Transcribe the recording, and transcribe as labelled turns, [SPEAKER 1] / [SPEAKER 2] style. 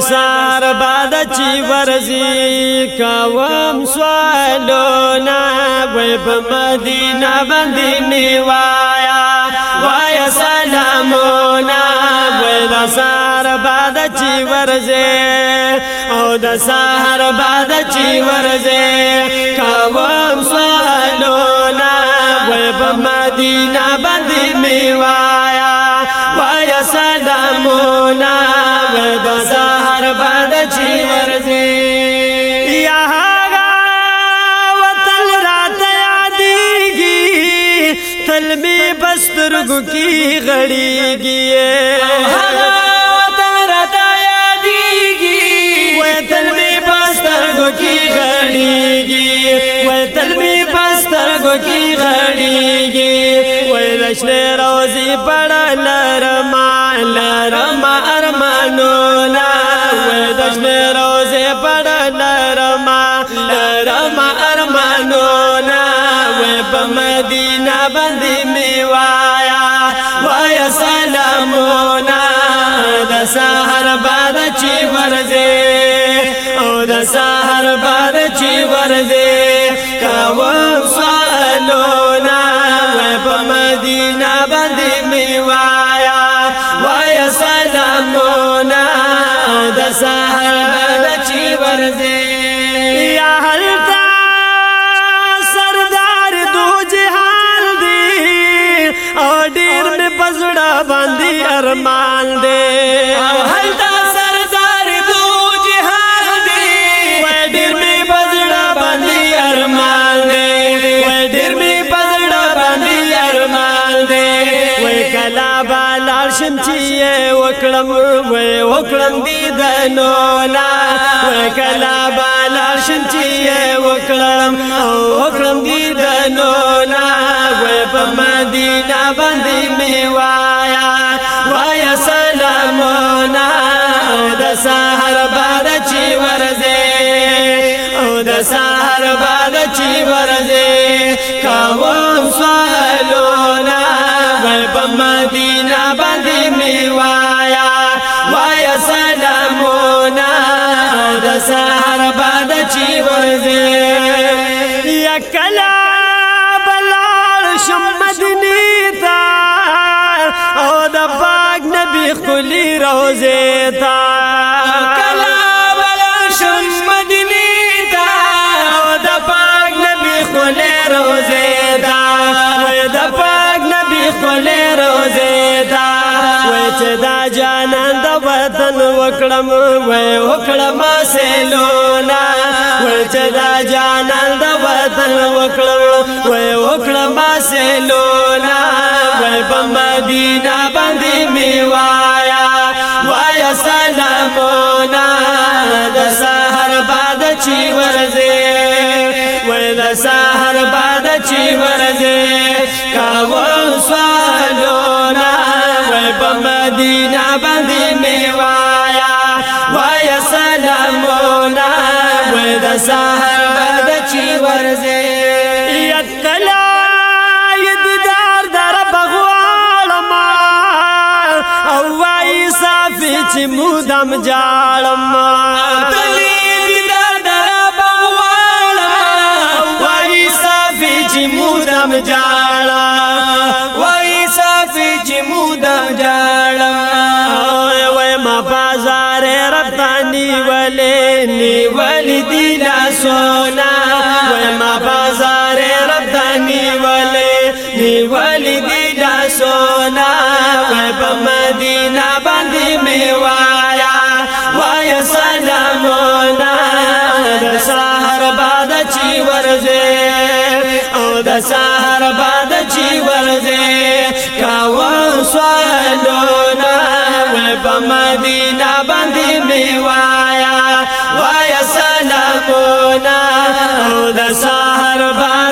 [SPEAKER 1] سار بعد چې ورزي کوم سوالونه وای په مدینه باندې نیوایا وای سلامونه وای د سار بعد چې ورزي او د سحر بعد چې ورزي کوم سوالونه وای په مدینه باندې میوایا وای سلامونه وای د سحر باد چې ورځي یا هغه وطن راته یادېږي تل می بسترګو کې غړېږي وطن راته یادېږي وطن می بسترګو کې غړېږي وطن می بسترګو کې غړېږي ویل شنه روزي پړل رما لرما ارمانو پشم روزے پڑ لرما لرما ارمانونا وی پا مدینہ بندی میوایا وایا سلامونا دا سہر بار چی ورزے او دا سہر بار چی ورزے کاوام سوالونا وی پا مدینہ بندی میوایا وایا سلامونا سلامونا ورزه لاړ شم چې وکړم وې وکړم دې د نولا وکلا با لاړ شم چې وکړم وکړم دې د نولا وې په مدینه باندې می وایا وایا سلامونه د سحر باد چې ورځه او د سحر باد چې ورځه کاوه سار باد چی ورزه یا کلا جانان د وطن وکړم وای وکړم سیلونا ورته دا جانان د وطن وکړم وای وکړم سیلونا وای په مدینه باندې می وایا وایا سلامونا د سحر باد چی ورځه وای د سحر باد چی ورځه سحر بد چی ورزه یکلا یدیدار در بغوالم او وای صافی چې مودم جاړم دلی دیدار در بغوالم وای صافی چې مودم جاړم پتانی ولی نیولی دی لاسونا ویما بازار رب دانی ولی نیولی دی لاسونا وی پا مدینہ بندی می وایا وایا سلامونا دا ساہر بادا چی ورزے او دا ساہر بادا چی ورزے کاوان سوالونا وی پا مدینہ بندی می وایا وایا سلامونه او د سحر باندې